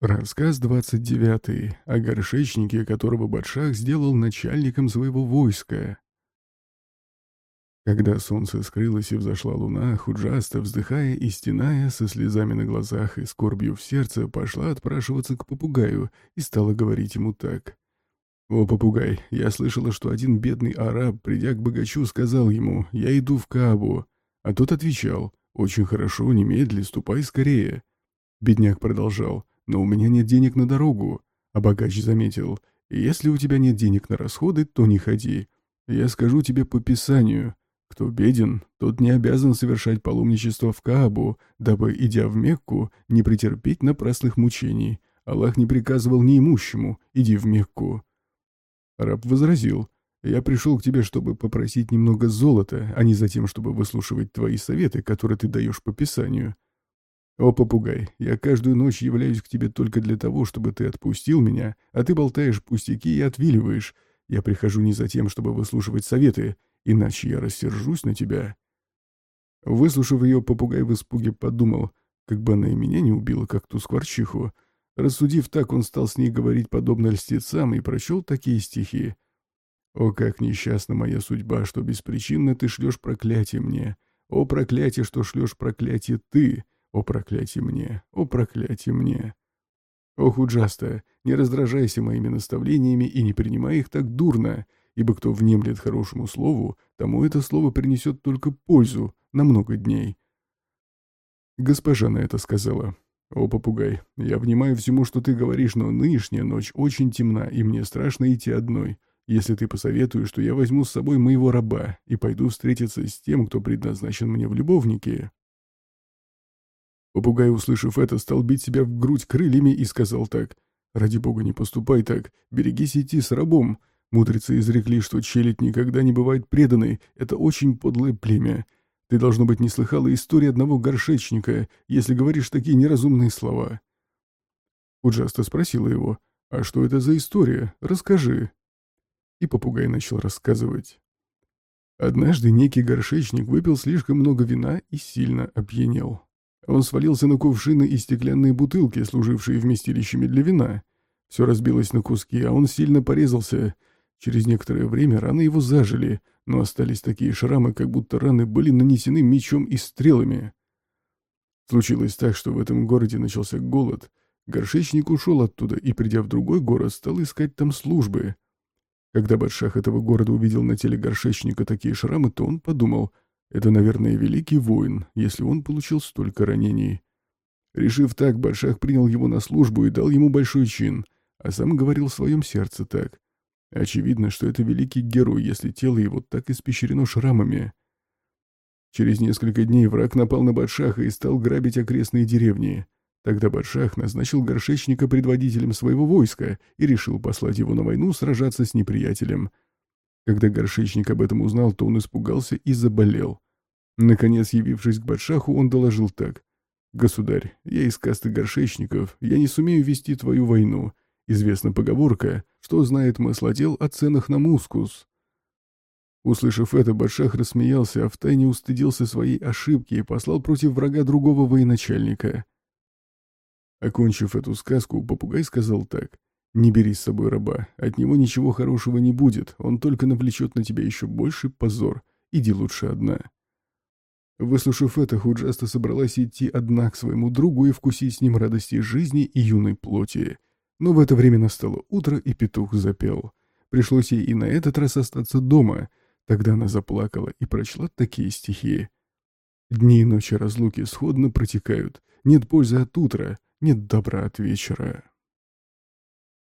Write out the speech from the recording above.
Рассказ 29 о горшечнике, которого Батшах сделал начальником своего войска. Когда солнце скрылось и взошла луна, Худжаста, вздыхая и стеная, со слезами на глазах и скорбью в сердце, пошла отпрашиваться к попугаю и стала говорить ему так. «О, попугай, я слышала, что один бедный араб, придя к богачу, сказал ему, «Я иду в Каабу», а тот отвечал, «Очень хорошо, немедли, ступай скорее». Бедняк продолжал, но у меня нет денег на дорогу. А богач заметил, если у тебя нет денег на расходы, то не ходи. Я скажу тебе по Писанию. Кто беден, тот не обязан совершать паломничество в Каабу, дабы, идя в Мекку, не претерпеть напрасных мучений. Аллах не приказывал неимущему, иди в Мекку. Раб возразил, я пришел к тебе, чтобы попросить немного золота, а не за тем, чтобы выслушивать твои советы, которые ты даешь по Писанию. «О, попугай, я каждую ночь являюсь к тебе только для того, чтобы ты отпустил меня, а ты болтаешь пустяки и отвиливаешь. Я прихожу не за тем, чтобы выслушивать советы, иначе я рассержусь на тебя». Выслушав ее, попугай в испуге подумал, как бы она и меня не убила, как ту скворчиху. Рассудив так, он стал с ней говорить подобно льстецам и прочел такие стихи. «О, как несчастна моя судьба, что беспричинно ты шлешь проклятие мне! О, проклятие, что шлешь проклятие ты!» О, проклятие мне! О, проклятие мне! Ох, Уджаста, не раздражайся моими наставлениями и не принимай их так дурно, ибо кто внемлет хорошему слову, тому это слово принесет только пользу на много дней. Госпожа на это сказала. «О, попугай, я внимаю всему, что ты говоришь, но нынешняя ночь очень темна, и мне страшно идти одной. Если ты посоветуешь, что я возьму с собой моего раба и пойду встретиться с тем, кто предназначен мне в любовнике». Попугай, услышав это, стал бить себя в грудь крыльями и сказал так. «Ради бога, не поступай так. Берегись идти с рабом. Мудрецы изрекли, что челядь никогда не бывает преданной. Это очень подлое племя. Ты, должно быть, не слыхала истории одного горшечника, если говоришь такие неразумные слова». Уджаста спросила его, «А что это за история? Расскажи». И попугай начал рассказывать. Однажды некий горшечник выпил слишком много вина и сильно опьянел. Он свалился на кувшины и стеклянные бутылки, служившие вместилищами для вина. Все разбилось на куски, а он сильно порезался. Через некоторое время раны его зажили, но остались такие шрамы, как будто раны были нанесены мечом и стрелами. Случилось так, что в этом городе начался голод. Горшечник ушел оттуда и, придя в другой город, стал искать там службы. Когда Батшах этого города увидел на теле горшечника такие шрамы, то он подумал — это, наверное, великий воин, если он получил столько ранений. Решив так, Башах принял его на службу и дал ему большой чин, а сам говорил в своем сердце так. Очевидно, что это великий герой, если тело его так испещрено шрамами. Через несколько дней враг напал на Бадшаха и стал грабить окрестные деревни. Тогда Бадшах назначил горшечника предводителем своего войска и решил послать его на войну сражаться с неприятелем — когда горшечник об этом узнал, то он испугался и заболел. Наконец, явившись к Батшаху, он доложил так. «Государь, я из касты горшечников, я не сумею вести твою войну. Известна поговорка, что знает маслодел о ценах на мускус». Услышав это, Батшах рассмеялся, а втайне устыдился своей ошибки и послал против врага другого военачальника. Окончив эту сказку, попугай сказал так. Не бери с собой раба, от него ничего хорошего не будет, он только навлечет на тебя еще больше позор. Иди лучше одна». Выслушав это, Худжаста собралась идти одна к своему другу и вкусить с ним радости жизни и юной плоти. Но в это время настало утро, и петух запел. Пришлось ей и на этот раз остаться дома. Тогда она заплакала и прочла такие стихи. «Дни и ночи разлуки сходно протекают. Нет пользы от утра, нет добра от вечера».